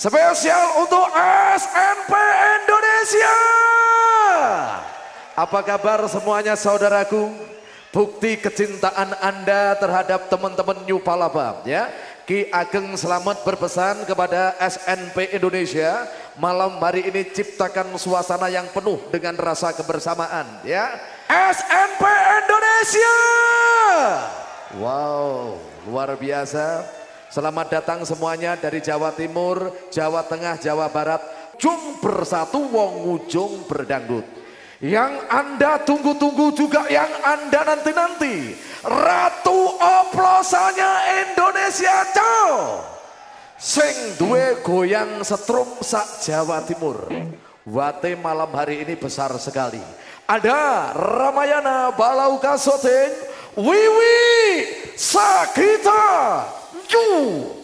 Spesial untuk SNP Indonesia. Apa kabar semuanya saudaraku? Bukti kecintaan Anda terhadap teman-teman New Palapa ya. Ki Ageng Selamat berpesan kepada SNP Indonesia malam hari ini ciptakan suasana yang penuh dengan rasa kebersamaan ya. SNP Indonesia. Wow, luar biasa. Selamat datang semuanya dari Jawa Timur, Jawa Tengah, Jawa Barat. Jum bersatu wong ujung berdangdut. Yang Anda tunggu-tunggu juga yang Anda nanti-nanti. Ratu oplosannya Indonesia cow. Sing duwe goyang setrum sak Jawa Timur. Wate malam hari ini besar sekali. Ada Ramayana Balauka Soteng, Wiwi Sakita 住。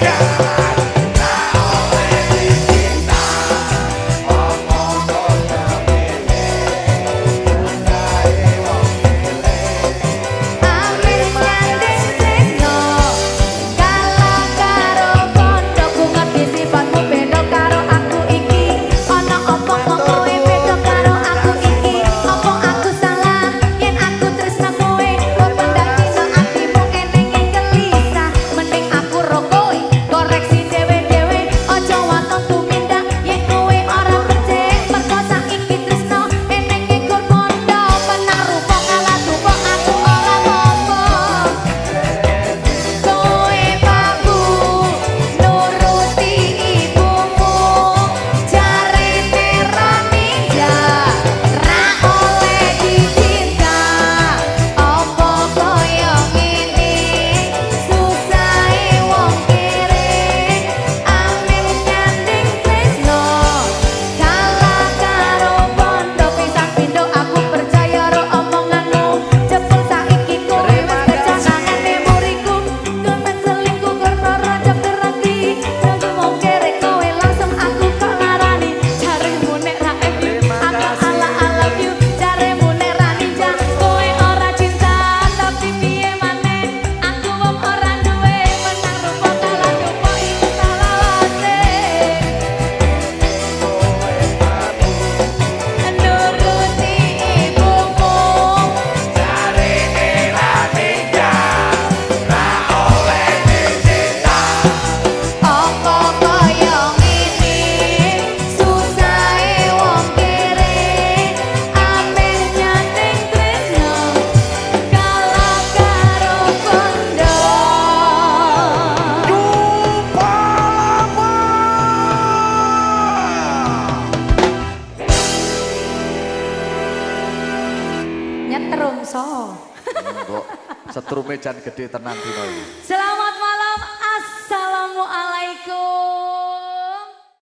God. terungso. setrum setrume jan gede tenan dina iki. Selamat malam. Assalamualaikum.